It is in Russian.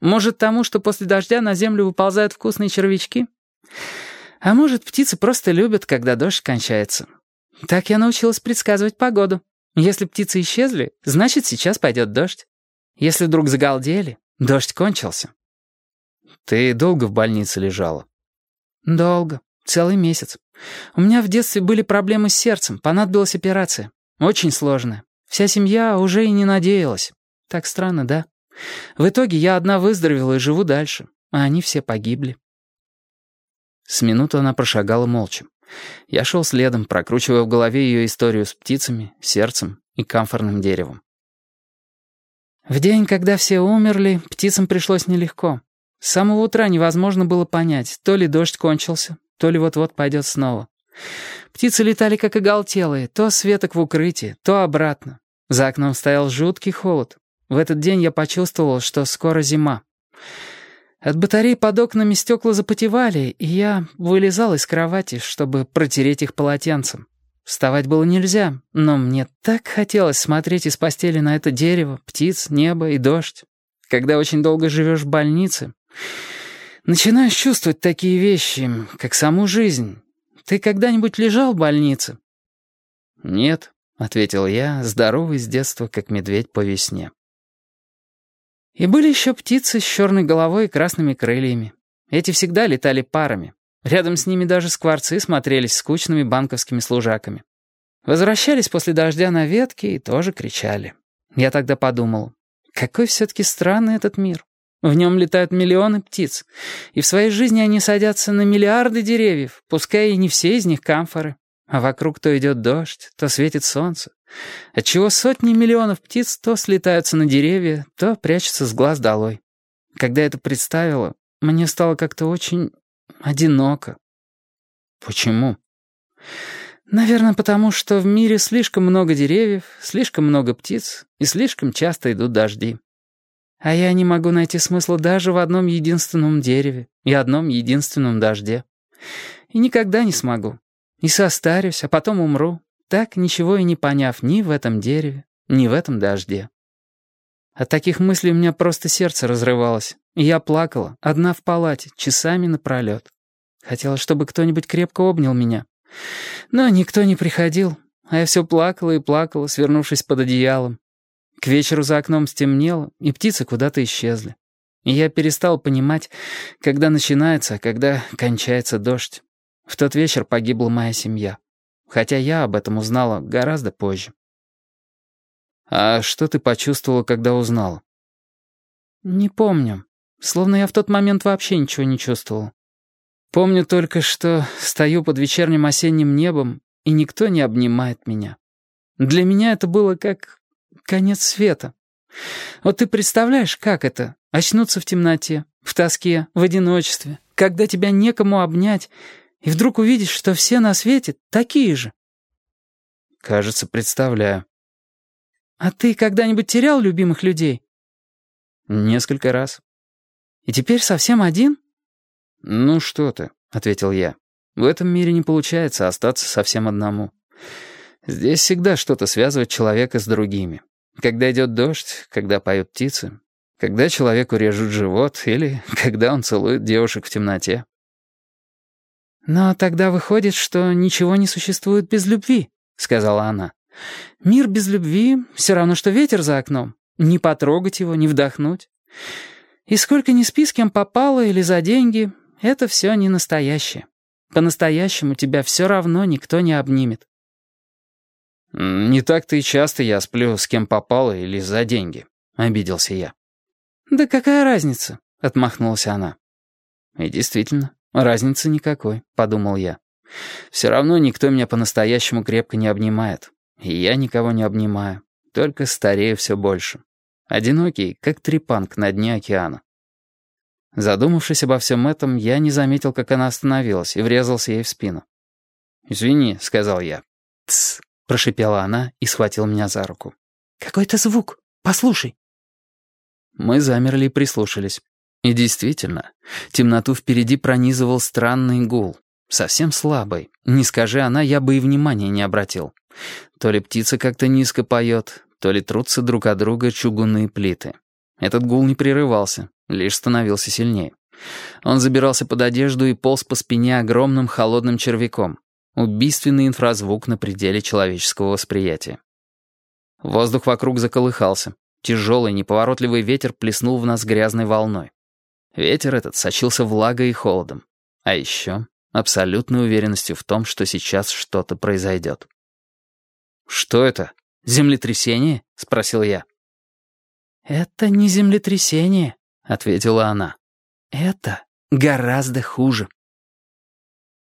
Может, тому, что после дождя на землю выползают вкусные червячки? А может, птицы просто любят, когда дождь кончается. Так я научилась предсказывать погоду. Если птицы исчезли, значит, сейчас пойдет дождь. Если вдруг загалдели, дождь кончился. Ты долго в больнице лежала? Долго. Целый месяц. У меня в детстве были проблемы с сердцем, понадобилась операция. Очень сложная. Вся семья уже и не надеялась. Так странно, да? В итоге я одна выздоровела и живу дальше, а они все погибли. С минуту она прошагала молча. Я шел следом, прокручивая в голове ее историю с птицами, сердцем и камфорным деревом. В день, когда все умерли, птицам пришлось нелегко. С самого утра невозможно было понять, то ли дождь кончился, то ли вот-вот пойдет снова. Птицы летали как оголтелые, то с веток в укрытии, то обратно. За окном стоял жуткий холод. В этот день я почувствовал, что скоро зима. От батареи под окнами стекла запотевали, и я вылезал из кровати, чтобы протереть их полотенцем. Вставать было нельзя, но мне так хотелось смотреть из постели на это дерево, птиц, небо и дождь. Когда очень долго живешь в больнице, начинаешь чувствовать такие вещи, как саму жизнь. Ты когда-нибудь лежал в больнице? «Нет», — ответил я, здоровый с детства, как медведь по весне. И были еще птицы с черной головой и красными крыльями. Эти всегда летали парами. Рядом с ними даже скворцы смотрелись скучными банковскими служаками. Возвращались после дождя на ветке и тоже кричали. Я тогда подумал, какой все-таки странный этот мир. В нем летают миллионы птиц, и в своей жизни они садятся на миллиарды деревьев, пускай и не все из них камфоры. А вокруг то идет дождь, то светит солнце. Отчего сотни миллионов птиц то слетаются на деревья, то прячутся с глаз долой. Когда это представила, мне стало как-то очень одиноко. Почему? Наверное, потому что в мире слишком много деревьев, слишком много птиц и слишком часто идут дожди. А я не могу найти смысла даже в одном единственном дереве и одном единственном дожде. И никогда не смогу. И состарюсь, а потом умру, так ничего и не поняв ни в этом дереве, ни в этом дожде. От таких мыслей у меня просто сердце разрывалось, и я плакала, одна в палате, часами напролет. Хотела, чтобы кто-нибудь крепко обнял меня. Но никто не приходил, а я все плакала и плакала, свернувшись под одеялом. К вечеру за окном стемнело, и птицы куда-то исчезли. И я перестал понимать, когда начинается, а когда кончается дождь. В тот вечер погибла моя семья. Хотя я об этом узнала гораздо позже. «А что ты почувствовала, когда узнала?» «Не помню. Словно я в тот момент вообще ничего не чувствовал. Помню только, что стою под вечерним осенним небом, и никто не обнимает меня. Для меня это было как конец света. Вот ты представляешь, как это — очнуться в темноте, в тоске, в одиночестве, когда тебя некому обнять, и вдруг увидишь, что все на свете такие же. Кажется, представляю. А ты когда-нибудь терял любимых людей? Несколько раз. И теперь совсем один? Ну что ты, ответил я. В этом мире не получается остаться совсем одному. Здесь всегда что-то связывает человека с другими. Когда идет дождь, когда поют птицы, когда человеку режут живот или когда он целует девушек в темноте. «Но тогда выходит, что ничего не существует без любви», — сказала она. «Мир без любви — все равно, что ветер за окном. Не потрогать его, не вдохнуть. И сколько ни спи с кем попало или за деньги, это все не настоящее. По-настоящему тебя все равно никто не обнимет». «Не так-то и часто я сплю с кем попало или за деньги», — обиделся я. «Да какая разница?» — отмахнулась она. И действительно, «Разницы никакой», — подумал я. «Все равно никто меня по-настоящему крепко не обнимает. И я никого не обнимаю, только старею все больше. Одинокий, как трепанг на дне океана». Задумавшись обо всем этом, я не заметил, как она остановилась, и врезался ей в спину. «Извини», — сказал я. «Тсс», — прошипела она и схватила меня за руку. «Какой-то звук. Послушай». Мы замерли и прислушались. И действительно, темноту впереди пронизывал странный гул. Совсем слабый. Не скажи она, я бы и внимания не обратил. То ли птица как-то низко поет, то ли трутся друг от друга чугунные плиты. Этот гул не прерывался, лишь становился сильнее. Он забирался под одежду и полз по спине огромным холодным червяком. Убийственный инфразвук на пределе человеческого восприятия. Воздух вокруг заколыхался. Тяжелый, неповоротливый ветер плеснул в нас грязной волной. Ветер этот сочился влагой и холодом. А еще абсолютной уверенностью в том, что сейчас что-то произойдет. «Что это? Землетрясение?» — спросил я. «Это не землетрясение», — ответила она. «Это гораздо хуже».